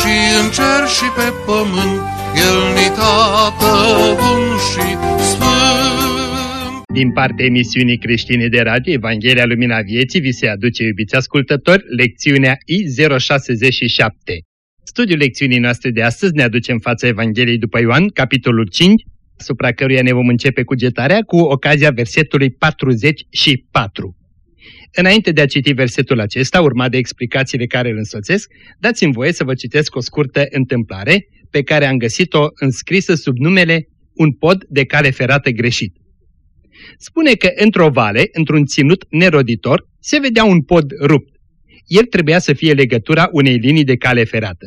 și în cer și pe pământ, El ni tată bun și sfânt. Din partea emisiunii creștine de radio Evanghelia Lumina Vieții vi se aduce, iubiți ascultători, lecțiunea I067. Studiul lecțiunii noastre de astăzi ne aduce în fața Evangheliei după Ioan, capitolul 5, asupra căruia ne vom începe cugetarea cu ocazia versetului 44. Înainte de a citi versetul acesta, urmat de explicațiile care îl însoțesc, dați-mi voie să vă citesc o scurtă întâmplare pe care am găsit-o înscrisă sub numele Un pod de cale ferată greșit. Spune că într-o vale, într-un ținut neroditor, se vedea un pod rupt. El trebuia să fie legătura unei linii de cale ferată.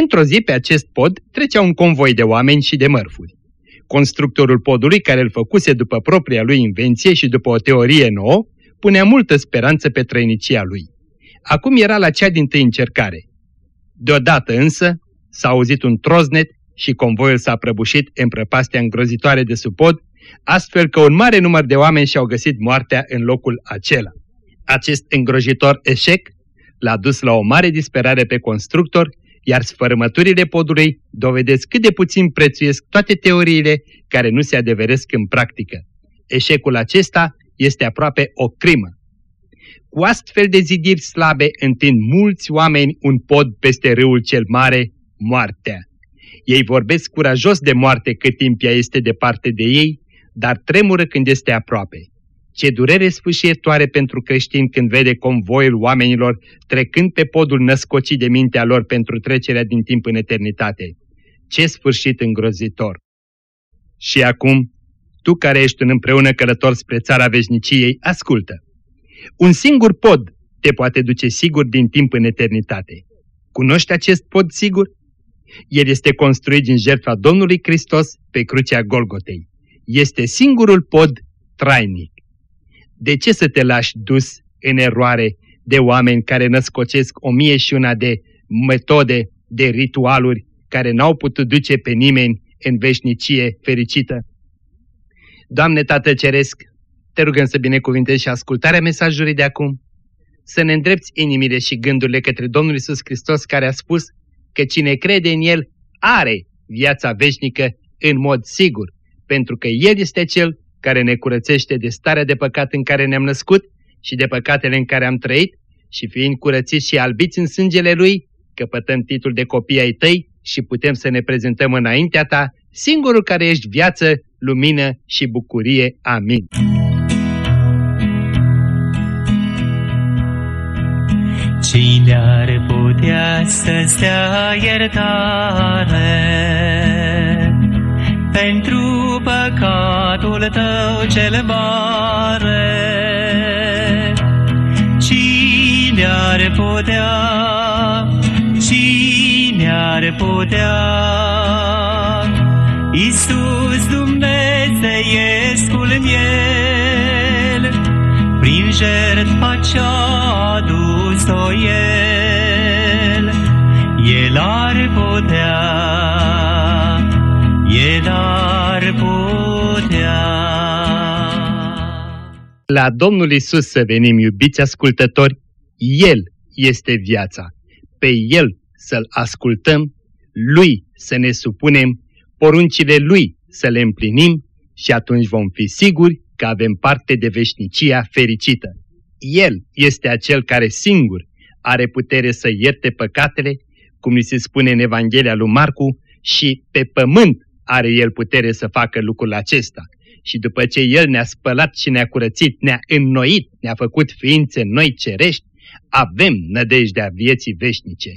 Într-o zi pe acest pod trecea un convoi de oameni și de mărfuri. Constructorul podului, care îl făcuse după propria lui invenție și după o teorie nouă, punea multă speranță pe trăinicia lui. Acum era la cea din tâi încercare. Deodată însă s-a auzit un troznet și convoiul s-a prăbușit în prăpastea îngrozitoare de sub pod, astfel că un mare număr de oameni și-au găsit moartea în locul acela. Acest îngrozitor eșec l-a dus la o mare disperare pe constructor, iar sfărâmăturile podului dovedesc cât de puțin prețuiesc toate teoriile care nu se adeveresc în practică. Eșecul acesta este aproape o crimă. Cu astfel de zidiri slabe întind mulți oameni un pod peste râul cel mare, moartea. Ei vorbesc curajos de moarte cât timp ea este departe de ei, dar tremură când este aproape. Ce durere sfâșietoare pentru creștini când vede convoiul oamenilor trecând pe podul născocit de mintea lor pentru trecerea din timp în eternitate. Ce sfârșit îngrozitor! Și acum, tu care ești un împreună călător spre țara veșniciei, ascultă. Un singur pod te poate duce sigur din timp în eternitate. Cunoști acest pod sigur? El este construit din jertfa Domnului Hristos pe crucea Golgotei. Este singurul pod trainic. De ce să te lași dus în eroare de oameni care născocesc o mie și una de metode, de ritualuri care n-au putut duce pe nimeni în veșnicie fericită? Doamne Tată Ceresc, te rugăm să binecuvintezi și ascultarea mesajului de acum, să ne îndrepți inimile și gândurile către Domnul Isus Hristos care a spus că cine crede în El are viața veșnică în mod sigur, pentru că El este Cel care ne curățește de starea de păcat în care ne-am născut și de păcatele în care am trăit și fiind curățiți și albiți în sângele Lui, căpătăm titlul de copii ai Tăi și putem să ne prezentăm înaintea Ta, singurul care ești viață, lumină și bucurie. Amin. Cine ar putea să-ți dea iertare pentru păcatul tău cel mare? Cine ar putea, cine ar putea, Iisus Dumnezeiescul miel, prin jertfa ce-a adus-o El, El ar putea, El ar putea. La Domnul Isus să venim, iubiți ascultători, El este viața. Pe El să-L ascultăm, Lui să ne supunem, poruncile Lui să le împlinim și atunci vom fi siguri că avem parte de veșnicia fericită. El este acel care singur are putere să ierte păcatele, cum ni se spune în Evanghelia lui Marcu, și pe pământ are El putere să facă lucrul acesta. Și după ce El ne-a spălat și ne-a curățit, ne-a înnoit, ne-a făcut ființe noi cerești, avem nădejdea vieții veșnice.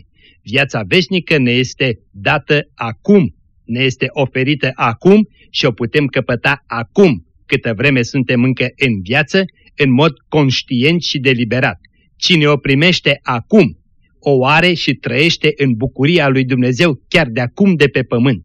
Viața veșnică ne este dată acum, ne este oferită acum și o putem căpăta acum, câtă vreme suntem încă în viață, în mod conștient și deliberat. Cine o primește acum, o are și trăiește în bucuria lui Dumnezeu chiar de acum de pe pământ.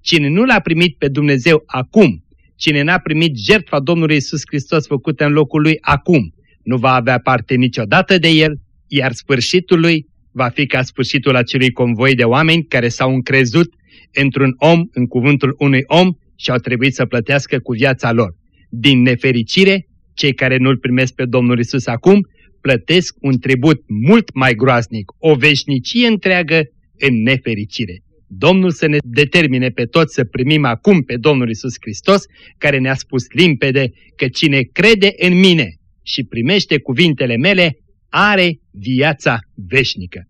Cine nu l-a primit pe Dumnezeu acum, cine n-a primit jertfa Domnului Isus Hristos făcută în locul lui acum, nu va avea parte niciodată de el, iar sfârșitul lui va fi ca sfârșitul acelui convoi de oameni care s-au încrezut într-un om, în cuvântul unui om și au trebuit să plătească cu viața lor. Din nefericire, cei care nu-L primesc pe Domnul Isus acum, plătesc un tribut mult mai groaznic, o veșnicie întreagă în nefericire. Domnul să ne determine pe toți să primim acum pe Domnul Isus Hristos, care ne-a spus limpede că cine crede în mine și primește cuvintele mele, are viața veșnică.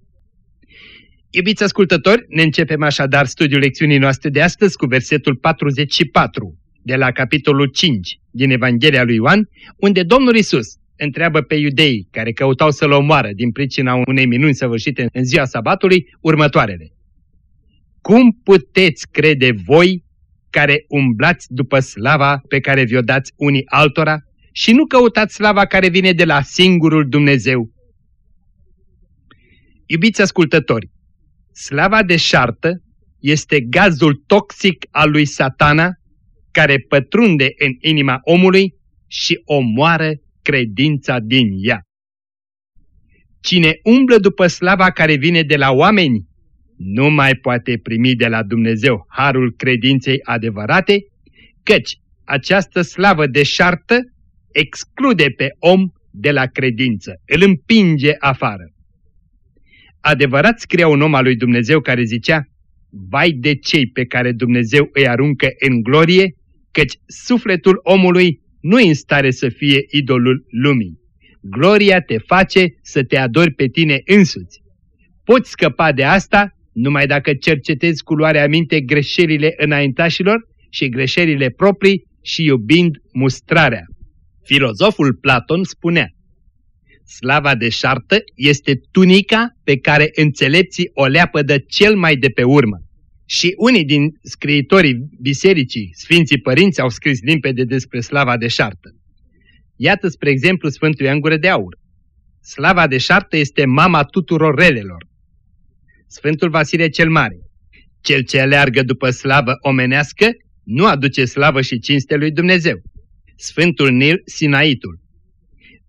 Iubiți ascultători, ne începem așadar studiul lecțiunii noastre de astăzi cu versetul 44 de la capitolul 5 din Evanghelia lui Ioan, unde Domnul Isus întreabă pe iudei care căutau să-l omoară din pricina unei minuni săvârșite în ziua sabatului următoarele. Cum puteți crede voi care umblați după slava pe care vi-o dați unii altora și nu căutați slava care vine de la singurul Dumnezeu? Iubiți ascultători, slava de șartă este gazul toxic al lui satana care pătrunde în inima omului și omoară credința din ea. Cine umblă după slava care vine de la oameni, nu mai poate primi de la Dumnezeu harul credinței adevărate, căci această slavă deșartă exclude pe om de la credință, îl împinge afară. Adevărat scria un om al lui Dumnezeu care zicea, Vai de cei pe care Dumnezeu îi aruncă în glorie, căci sufletul omului nu e în stare să fie idolul lumii. Gloria te face să te adori pe tine însuți. Poți scăpa de asta numai dacă cercetezi cu luarea minte greșelile înaintașilor și greșelile proprii și iubind mustrarea. Filozoful Platon spunea, Slava de șartă este tunica pe care înțelepții o leapădă cel mai de pe urmă. Și unii din scriitorii bisericii, Sfinții Părinți, au scris limpede despre slava de șartă. Iată, spre exemplu, Sfântul Ioan Gură de Aur. Slava de șartă este mama tuturor relelor. Sfântul Vasile cel Mare. Cel ce aleargă după slavă omenească nu aduce slavă și cinste lui Dumnezeu. Sfântul Nil Sinaitul.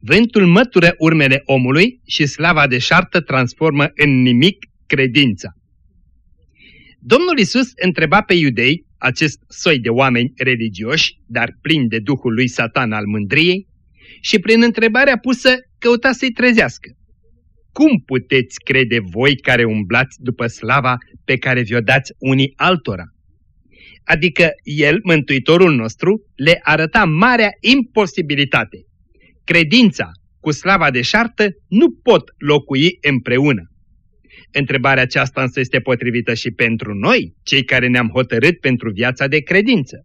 Vântul mătură urmele omului și slava de șartă transformă în nimic credința. Domnul Isus întreba pe iudei, acest soi de oameni religioși, dar plini de duhul lui Satan al mândriei, și prin întrebarea pusă căuta să-i trezească. Cum puteți crede voi care umblați după slava pe care vi-o dați unii altora? Adică el, Mântuitorul nostru, le arăta marea imposibilitate. Credința cu slava de șartă nu pot locui împreună. Întrebarea aceasta însă este potrivită și pentru noi, cei care ne-am hotărât pentru viața de credință.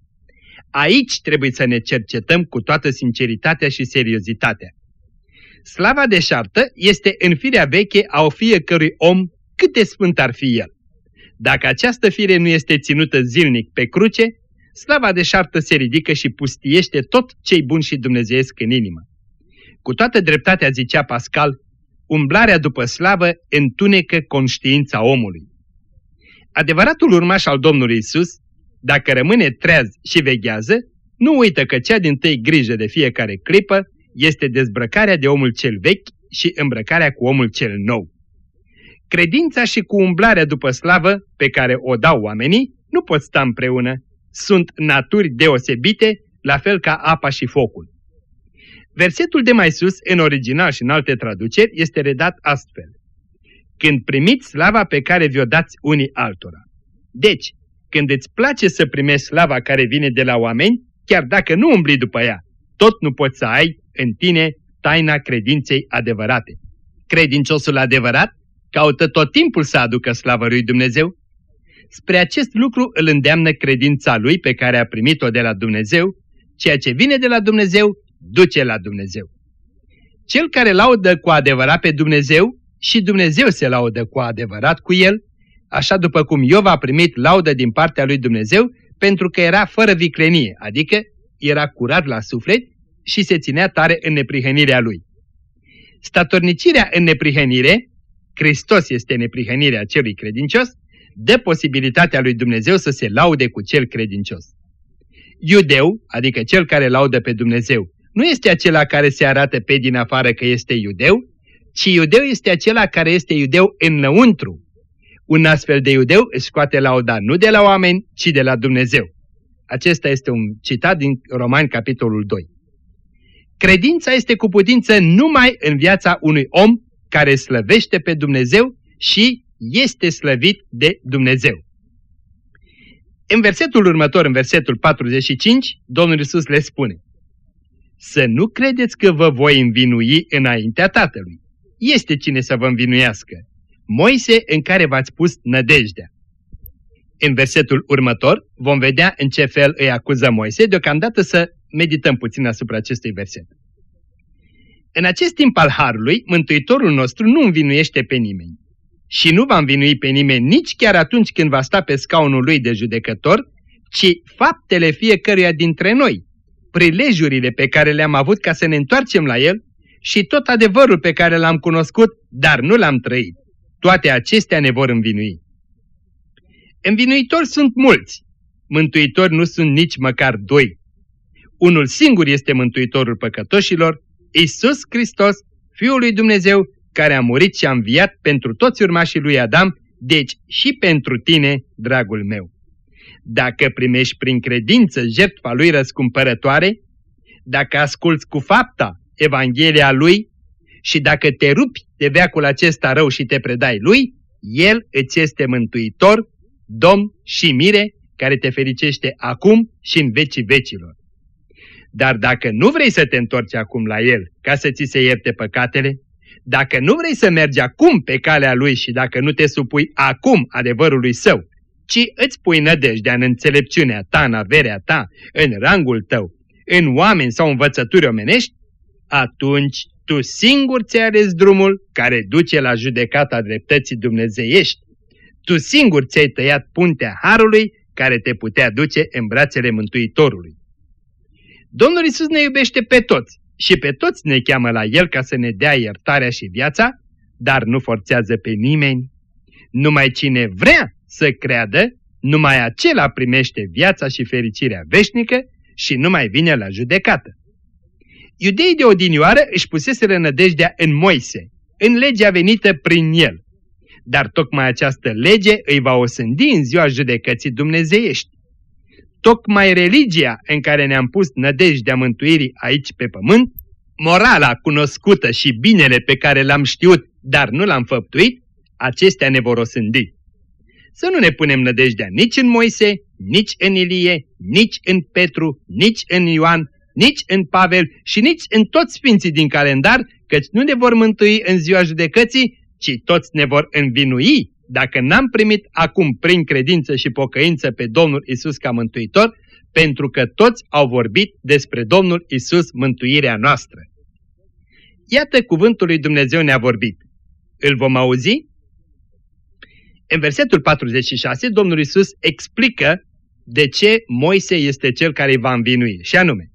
Aici trebuie să ne cercetăm cu toată sinceritatea și seriozitatea. Slava deșartă este în firea veche a o fiecărui om cât de sfânt ar fi el. Dacă această fire nu este ținută zilnic pe cruce, slava deșartă se ridică și pustiește tot cei buni și dumnezeiesc în inimă. Cu toată dreptatea zicea Pascal, umblarea după slavă întunecă conștiința omului. Adevăratul urmaș al Domnului Isus, dacă rămâne treaz și veghează, nu uită că cea din tâi grijă de fiecare clipă este dezbrăcarea de omul cel vechi și îmbrăcarea cu omul cel nou. Credința și cu umblarea după slavă pe care o dau oamenii nu pot sta împreună. Sunt naturi deosebite, la fel ca apa și focul. Versetul de mai sus, în original și în alte traduceri, este redat astfel. Când primiți slava pe care vi-o dați unii altora. Deci, când îți place să primești slava care vine de la oameni, chiar dacă nu umbli după ea, tot nu poți să ai în tine taina credinței adevărate. Credinciosul adevărat caută tot timpul să aducă slavă lui Dumnezeu. Spre acest lucru îl îndeamnă credința lui pe care a primit-o de la Dumnezeu, ceea ce vine de la Dumnezeu duce la Dumnezeu. Cel care laudă cu adevărat pe Dumnezeu și Dumnezeu se laudă cu adevărat cu el, așa după cum Iov a primit laudă din partea lui Dumnezeu pentru că era fără viclenie, adică era curat la suflet și se ținea tare în neprihănirea lui. Statornicirea în neprihănire, Hristos este neprihănirea celui credincios, dă posibilitatea lui Dumnezeu să se laude cu cel credincios. Iudeu, adică cel care laudă pe Dumnezeu, nu este acela care se arată pe din afară că este iudeu, ci iudeu este acela care este iudeu înăuntru. Un astfel de iudeu își scoate lauda nu de la oameni, ci de la Dumnezeu. Acesta este un citat din Romani, capitolul 2. Credința este cu putință numai în viața unui om care slăvește pe Dumnezeu și este slăvit de Dumnezeu. În versetul următor, în versetul 45, Domnul Iisus le spune Să nu credeți că vă voi învinui înaintea Tatălui. Este cine să vă învinuiască. Moise în care v-ați pus nădejdea. În versetul următor vom vedea în ce fel îi acuză Moise, deocamdată să medităm puțin asupra acestui verset. În acest timp al Harului, Mântuitorul nostru nu învinuiește pe nimeni și nu va învinui pe nimeni nici chiar atunci când va sta pe scaunul lui de judecător, ci faptele fiecăruia dintre noi, prilejurile pe care le-am avut ca să ne întoarcem la el și tot adevărul pe care l-am cunoscut, dar nu l-am trăit. Toate acestea ne vor învinui. Învinuitori sunt mulți, mântuitori nu sunt nici măcar doi. Unul singur este mântuitorul păcătoșilor, Isus Hristos, Fiul lui Dumnezeu, care a murit și a înviat pentru toți urmașii lui Adam, deci și pentru tine, dragul meu. Dacă primești prin credință jertfa lui răscumpărătoare, dacă asculți cu fapta Evanghelia lui și dacă te rupi de veacul acesta rău și te predai lui, el îți este mântuitor, domn și mire, care te fericește acum și în vecii vecilor. Dar dacă nu vrei să te întorci acum la el ca să ți se ierte păcatele, dacă nu vrei să mergi acum pe calea lui și dacă nu te supui acum adevărului său, ci îți pui nădejdea în înțelepciunea ta, în averea ta, în rangul tău, în oameni sau învățături omenești, atunci tu singur ți-ai ales drumul care duce la judecata dreptății dumnezeiești. Tu singur ți-ai tăiat puntea Harului care te putea duce în brațele Mântuitorului. Domnul Isus ne iubește pe toți și pe toți ne cheamă la El ca să ne dea iertarea și viața, dar nu forțează pe nimeni. Numai cine vrea să creadă, numai acela primește viața și fericirea veșnică și nu mai vine la judecată. Iudeii de odinioară își puseseră nădejdea în Moise, în legea venită prin el. Dar tocmai această lege îi va osândi în ziua judecății dumnezeiești. Tocmai religia în care ne-am pus nădejdea mântuirii aici pe pământ, morala cunoscută și binele pe care l-am știut, dar nu l-am făptuit, acestea ne vor osândi. Să nu ne punem nădejdea nici în Moise, nici în Ilie, nici în Petru, nici în Ioan, nici în Pavel și nici în toți sfinții din calendar, căci nu ne vor mântui în ziua judecății, ci toți ne vor învinui dacă n-am primit acum prin credință și pocăință pe Domnul Isus ca mântuitor, pentru că toți au vorbit despre Domnul Isus mântuirea noastră. Iată cuvântul lui Dumnezeu ne-a vorbit. Îl vom auzi? În versetul 46, Domnul Isus explică de ce Moise este cel care îi va învinui, și anume,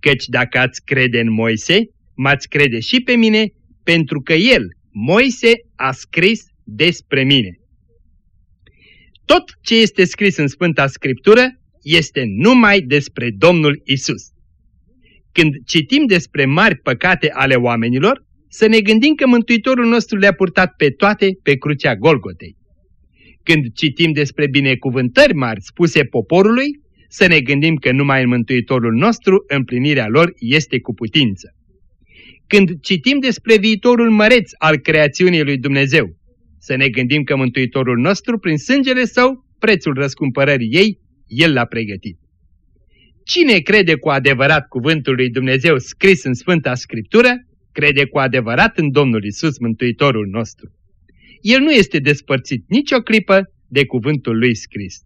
căci dacă ați crede în Moise, m-ați crede și pe mine, pentru că el, Moise, a scris despre mine. Tot ce este scris în Sfânta Scriptură este numai despre Domnul Isus. Când citim despre mari păcate ale oamenilor, să ne gândim că Mântuitorul nostru le-a purtat pe toate pe crucea Golgotei. Când citim despre binecuvântări mari spuse poporului, să ne gândim că numai în Mântuitorul nostru împlinirea lor este cu putință. Când citim despre viitorul măreț al creațiunii lui Dumnezeu, să ne gândim că Mântuitorul nostru, prin sângele său, prețul răscumpărării ei, El l-a pregătit. Cine crede cu adevărat cuvântul lui Dumnezeu scris în Sfânta Scriptură, crede cu adevărat în Domnul Isus, Mântuitorul nostru. El nu este despărțit nicio clipă de cuvântul lui scris.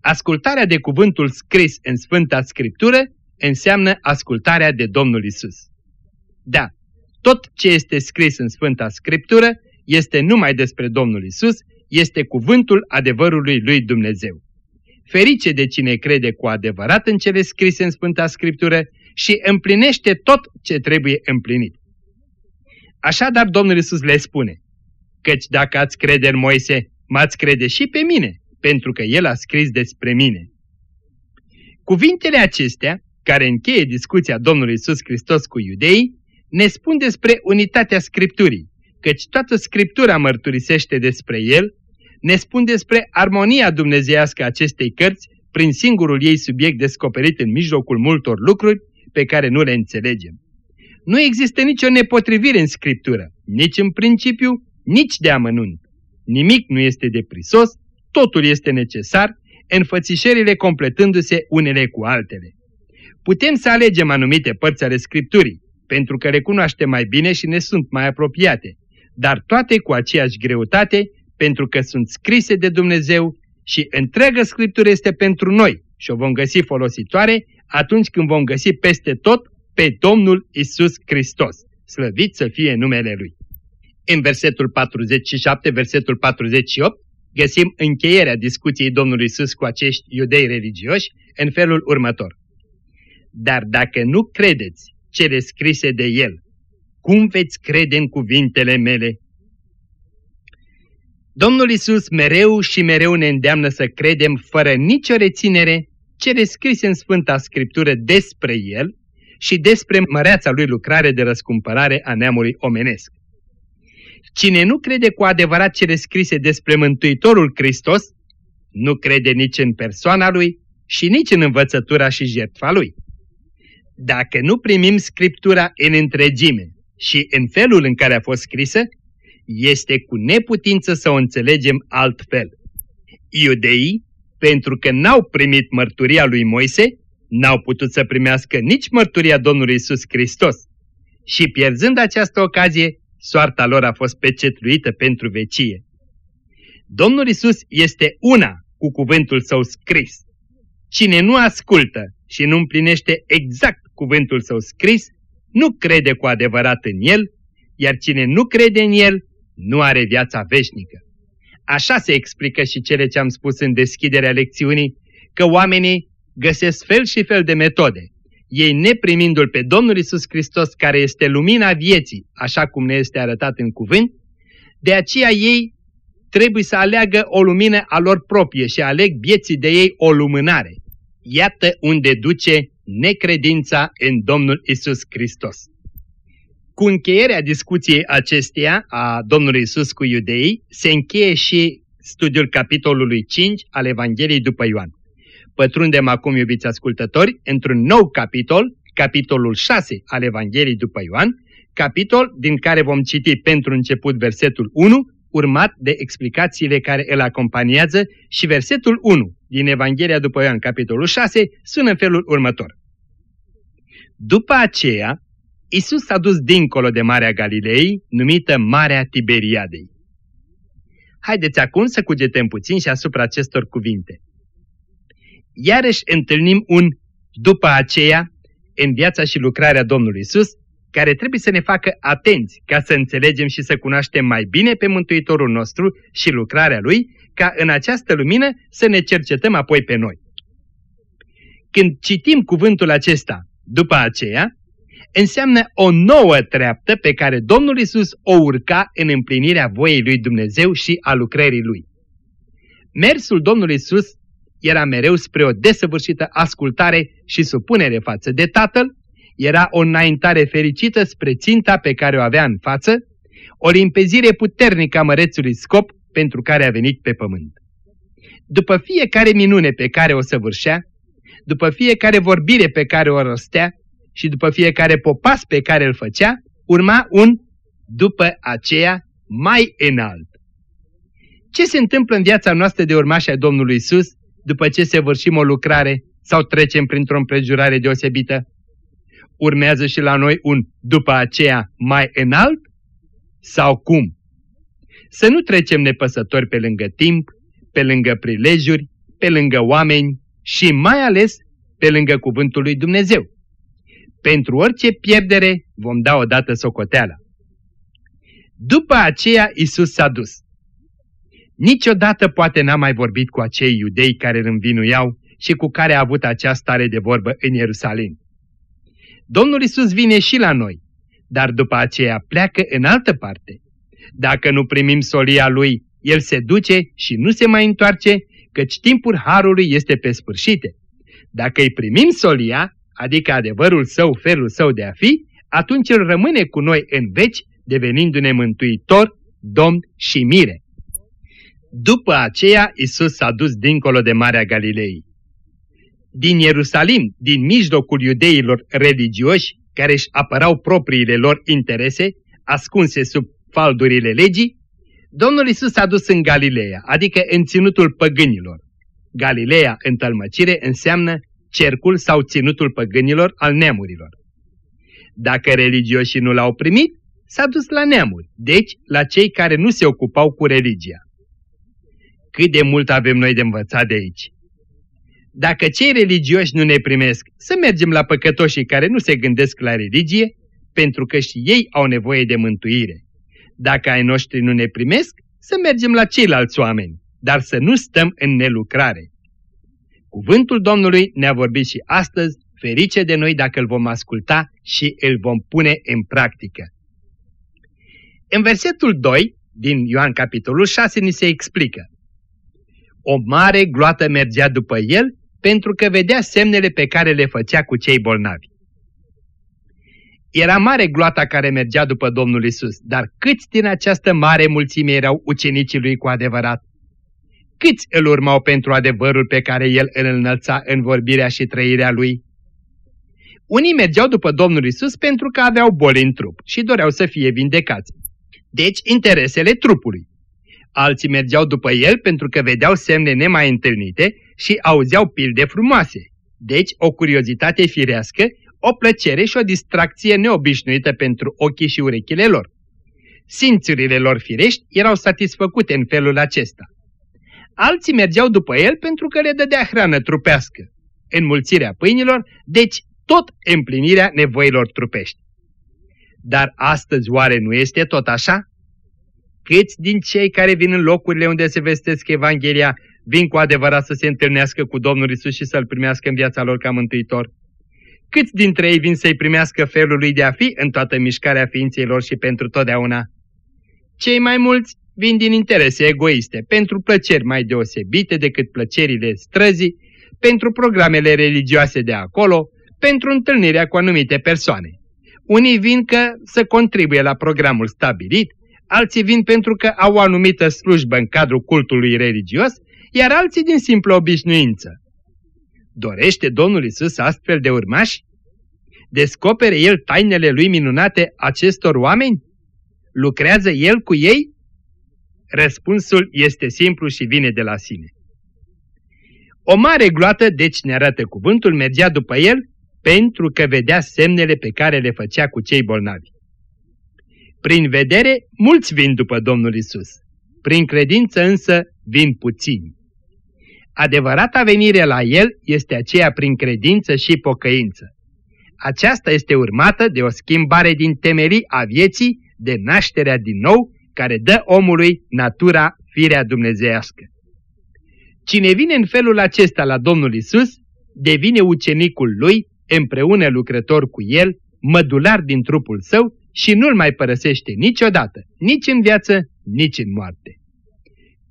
Ascultarea de cuvântul scris în Sfânta Scriptură înseamnă ascultarea de Domnul Isus. Da, tot ce este scris în Sfânta Scriptură este numai despre Domnul Isus, este cuvântul adevărului lui Dumnezeu. Ferice de cine crede cu adevărat în cele scrise în Sfânta Scriptură și împlinește tot ce trebuie împlinit. Așadar Domnul Iisus le spune, căci dacă ați crede în Moise, m-ați crede și pe mine, pentru că el a scris despre mine. Cuvintele acestea, care încheie discuția Domnului Iisus Hristos cu iudeii, ne spun despre unitatea Scripturii, căci toată Scriptura mărturisește despre el, ne spun despre armonia dumnezeiască acestei cărți prin singurul ei subiect descoperit în mijlocul multor lucruri pe care nu le înțelegem. Nu există nicio nepotrivire în Scriptură, nici în principiu, nici de amănunt. Nimic nu este deprisos, totul este necesar, înfățișările completându-se unele cu altele. Putem să alegem anumite părți ale Scripturii, pentru că le cunoaștem mai bine și ne sunt mai apropiate, dar toate cu aceeași greutate, pentru că sunt scrise de Dumnezeu și întreaga Scriptură este pentru noi și o vom găsi folositoare atunci când vom găsi peste tot pe Domnul Isus Hristos. Slăvit să fie numele Lui. În versetul 47, versetul 48, găsim încheierea discuției Domnului Isus cu acești iudei religioși în felul următor. Dar dacă nu credeți cele scrise de El, cum veți crede în cuvintele mele? Domnul Isus mereu și mereu ne îndeamnă să credem fără nicio reținere cele scrise în Sfânta Scriptură despre El și despre măreața lui lucrare de răscumpărare a neamului omenesc. Cine nu crede cu adevărat cele scrise despre Mântuitorul Hristos, nu crede nici în persoana Lui și nici în învățătura și jertfa Lui. Dacă nu primim Scriptura în întregime și în felul în care a fost scrisă, este cu neputință să o înțelegem altfel. Iudeii, pentru că n-au primit mărturia lui Moise, n-au putut să primească nici mărturia Domnului Isus Hristos și pierzând această ocazie, soarta lor a fost pecetluită pentru vecie. Domnul Isus este una cu cuvântul său scris. Cine nu ascultă și nu împlinește exact cuvântul său scris, nu crede cu adevărat în el, iar cine nu crede în el, nu are viața veșnică. Așa se explică și cele ce am spus în deschiderea lecțiunii, că oamenii găsesc fel și fel de metode. Ei neprimindu-L pe Domnul Isus Hristos, care este lumina vieții, așa cum ne este arătat în cuvânt, de aceea ei trebuie să aleagă o lumină a lor proprie și aleg vieții de ei o lumânare. Iată unde duce necredința în Domnul Isus Hristos. Cu încheierea discuției acesteia a Domnului Isus cu iudeii, se încheie și studiul capitolului 5 al Evangheliei după Ioan. Pătrundem acum, iubiți ascultători, într-un nou capitol, capitolul 6 al Evangheliei după Ioan, capitol din care vom citi pentru început versetul 1, urmat de explicațiile care îl acompaniază și versetul 1 din Evanghelia după Ioan, capitolul 6, sună în felul următor. După aceea, Isus s-a dus dincolo de Marea Galilei, numită Marea Tiberiadei. Haideți acum să cugetăm puțin și asupra acestor cuvinte. Iarăși întâlnim un după aceea în viața și lucrarea Domnului Isus, care trebuie să ne facă atenți ca să înțelegem și să cunoaștem mai bine pe Mântuitorul nostru și lucrarea Lui, ca în această lumină să ne cercetăm apoi pe noi. Când citim cuvântul acesta după aceea, înseamnă o nouă treaptă pe care Domnul Isus o urca în împlinirea voiei lui Dumnezeu și a lucrării lui. Mersul Domnului Isus era mereu spre o desăvârșită ascultare și supunere față de Tatăl, era o înaintare fericită spre ținta pe care o avea în față, o limpezire puternică a mărețului scop pentru care a venit pe pământ. După fiecare minune pe care o săvârșea, după fiecare vorbire pe care o răstea și după fiecare popas pe care îl făcea, urma un după aceea mai înalt. Ce se întâmplă în viața noastră de urmași ai Domnului Isus după ce se vârșim o lucrare sau trecem printr-o împrejurare deosebită? Urmează și la noi un după aceea mai înalt? Sau cum? Să nu trecem nepăsători pe lângă timp, pe lângă prilejuri, pe lângă oameni și mai ales pe lângă cuvântul lui Dumnezeu. Pentru orice pierdere vom da odată socoteala. După aceea Isus s-a dus. Niciodată poate n-a mai vorbit cu acei iudei care îl învinuiau și cu care a avut această stare de vorbă în Ierusalim. Domnul Isus vine și la noi, dar după aceea pleacă în altă parte. Dacă nu primim solia lui, el se duce și nu se mai întoarce, căci timpul harului este pe sfârșite. Dacă îi primim solia, adică adevărul său, felul său de a fi, atunci el rămâne cu noi în veci, devenindu-ne mântuitor, domn și mire. După aceea, Isus s-a dus dincolo de Marea Galilei. Din Ierusalim, din mijlocul iudeilor religioși, care își apărau propriile lor interese, ascunse sub faldurile legii, Domnul Isus s-a dus în Galileea, adică în ținutul păgânilor. Galileea în tălmăcire înseamnă cercul sau ținutul păgânilor al neamurilor. Dacă religioșii nu l-au primit, s-a dus la neamuri, deci la cei care nu se ocupau cu religia. Cât de mult avem noi de învățat de aici? Dacă cei religioși nu ne primesc, să mergem la păcătoșii care nu se gândesc la religie, pentru că și ei au nevoie de mântuire. Dacă ai noștri nu ne primesc, să mergem la ceilalți oameni, dar să nu stăm în nelucrare. Cuvântul Domnului ne-a vorbit și astăzi, ferice de noi dacă îl vom asculta și îl vom pune în practică. În versetul 2 din Ioan capitolul 6 ni se explică. O mare gloată mergea după el pentru că vedea semnele pe care le făcea cu cei bolnavi. Era mare gloata care mergea după Domnul Isus, dar câți din această mare mulțime erau ucenicii lui cu adevărat? Câți îl urmau pentru adevărul pe care el îl înălța în vorbirea și trăirea lui? Unii mergeau după Domnul Isus pentru că aveau boli în trup și doreau să fie vindecați. Deci interesele trupului. Alții mergeau după el pentru că vedeau semne nemai întâlnite și auzeau pilde frumoase. Deci o curiozitate firească, o plăcere și o distracție neobișnuită pentru ochii și urechile lor. Simțurile lor firești erau satisfăcute în felul acesta. Alții mergeau după el pentru că le dădea hrană trupească, înmulțirea pâinilor, deci tot împlinirea nevoilor trupești. Dar astăzi oare nu este tot așa? Câți din cei care vin în locurile unde se vestesc Evanghelia vin cu adevărat să se întâlnească cu Domnul Isus și să-L primească în viața lor ca mântuitor? Câți dintre ei vin să-i primească felul lui de a fi în toată mișcarea ființei lor și pentru totdeauna? Cei mai mulți vin din interese egoiste, pentru plăceri mai deosebite decât plăcerile străzii, pentru programele religioase de acolo, pentru întâlnirea cu anumite persoane. Unii vin că să contribuie la programul stabilit, alții vin pentru că au o anumită slujbă în cadrul cultului religios, iar alții din simplă obișnuință. Dorește Domnul Isus astfel de urmași? Descopere El tainele Lui minunate acestor oameni? Lucrează El cu ei? Răspunsul este simplu și vine de la sine. O mare gloată, deci ne arată cuvântul, mergea după el pentru că vedea semnele pe care le făcea cu cei bolnavi. Prin vedere, mulți vin după Domnul Isus. Prin credință însă vin puțini. Adevărata venire la El este aceea prin credință și pocăință. Aceasta este urmată de o schimbare din temerii a vieții, de nașterea din nou, care dă omului natura, firea dumnezeiască. Cine vine în felul acesta la Domnul Isus, devine ucenicul lui, împreună lucrător cu el, mădular din trupul său și nu-l mai părăsește niciodată, nici în viață, nici în moarte.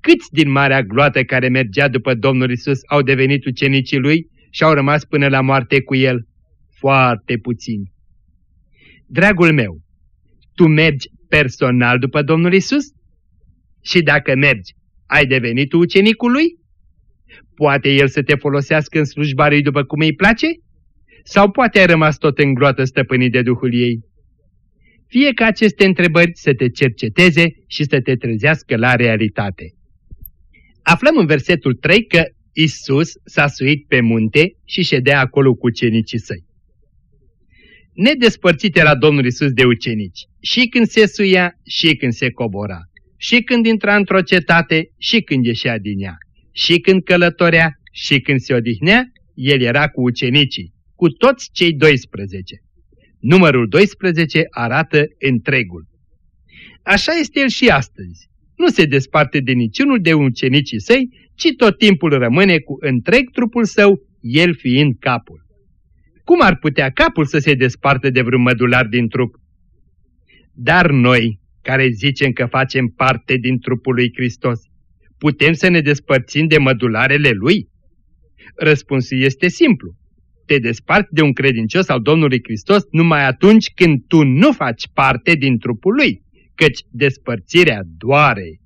Câți din marea gloată care mergea după Domnul Isus au devenit ucenicii lui și au rămas până la moarte cu el? Foarte puțini. Dragul meu, tu mergi personal după Domnul Isus? Și dacă mergi, ai devenit ucenicul lui? Poate el să te folosească în slujba lui după cum îi place? Sau poate ai rămas tot în groată stăpânit de Duhul ei? Fie ca aceste întrebări să te cerceteze și să te trezească la realitate. Aflăm în versetul 3 că Isus s-a suit pe munte și ședea acolo cu ucenicii săi. Nedespărțite la Domnul Isus de ucenici, și când se suia, și când se cobora, și când intra într-o cetate, și când ieșea din ea, și când călătorea, și când se odihnea, el era cu ucenicii, cu toți cei 12. Numărul 12 arată întregul. Așa este el și astăzi. Nu se desparte de niciunul de ucenicii săi, ci tot timpul rămâne cu întreg trupul său, el fiind capul. Cum ar putea capul să se desparte de vreun mădular din trup? Dar noi, care zicem că facem parte din trupul lui Hristos, putem să ne despărțim de mădularele lui? Răspunsul este simplu. Te desparți de un credincios al Domnului Hristos numai atunci când tu nu faci parte din trupul lui, căci despărțirea doare.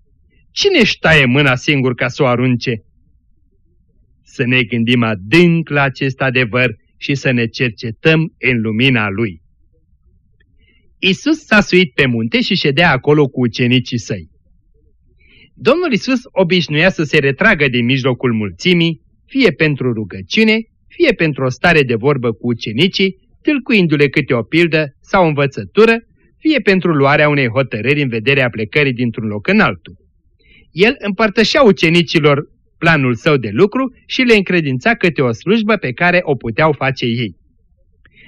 Cine își taie mâna singur ca să o arunce? Să ne gândim adânc la acest adevăr și să ne cercetăm în lumina lui. Isus s-a suit pe munte și ședea acolo cu ucenicii săi. Domnul Isus obișnuia să se retragă din mijlocul mulțimii, fie pentru rugăciune, fie pentru o stare de vorbă cu ucenicii, tâlcuindu-le câte o pildă sau învățătură, fie pentru luarea unei hotărâri în vederea plecării dintr-un loc în altul. El împărtășea ucenicilor planul său de lucru și le încredința câte o slujbă pe care o puteau face ei.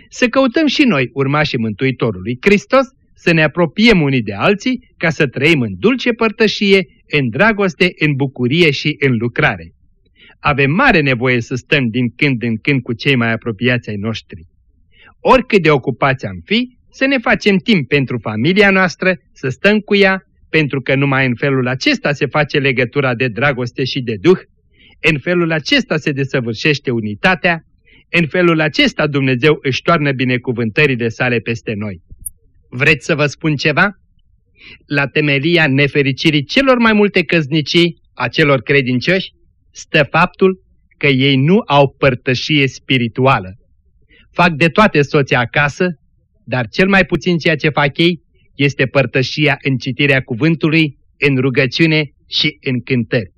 Să căutăm și noi, urmașii Mântuitorului Hristos, să ne apropiem unii de alții ca să trăim în dulce părtășie, în dragoste, în bucurie și în lucrare. Avem mare nevoie să stăm din când în când cu cei mai apropiați ai noștri. Oricât de ocupați am fi, să ne facem timp pentru familia noastră, să stăm cu ea, pentru că numai în felul acesta se face legătura de dragoste și de duh, în felul acesta se desăvârșește unitatea, în felul acesta Dumnezeu își toarnă binecuvântările sale peste noi. Vreți să vă spun ceva? La temelia nefericirii celor mai multe căznicii a celor credincioși stă faptul că ei nu au părtășie spirituală. Fac de toate soții acasă, dar cel mai puțin ceea ce fac ei este părtășia în citirea cuvântului, în rugăciune și în cântări.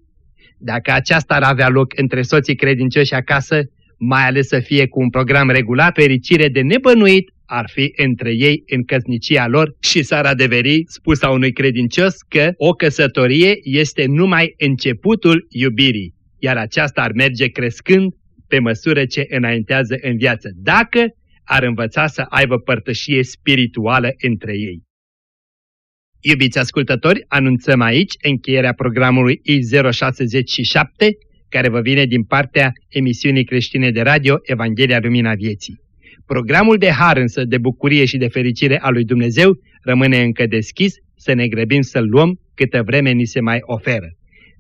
Dacă aceasta ar avea loc între soții credincioși acasă, mai ales să fie cu un program regulat, fericire de nebănuit ar fi între ei în căsnicia lor și s-ar adeveri spusa unui credincios că o căsătorie este numai începutul iubirii, iar aceasta ar merge crescând pe măsură ce înaintează în viață, dacă ar învăța să aibă părtășie spirituală între ei. Iubiți ascultători, anunțăm aici încheierea programului I067, care vă vine din partea emisiunii creștine de radio Evanghelia Lumina Vieții. Programul de har însă, de bucurie și de fericire a lui Dumnezeu rămâne încă deschis, să ne grăbim să-l luăm câtă vreme ni se mai oferă.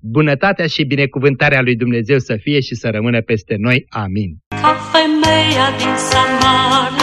Bunătatea și binecuvântarea lui Dumnezeu să fie și să rămână peste noi. Amin. Ca femeia din Samar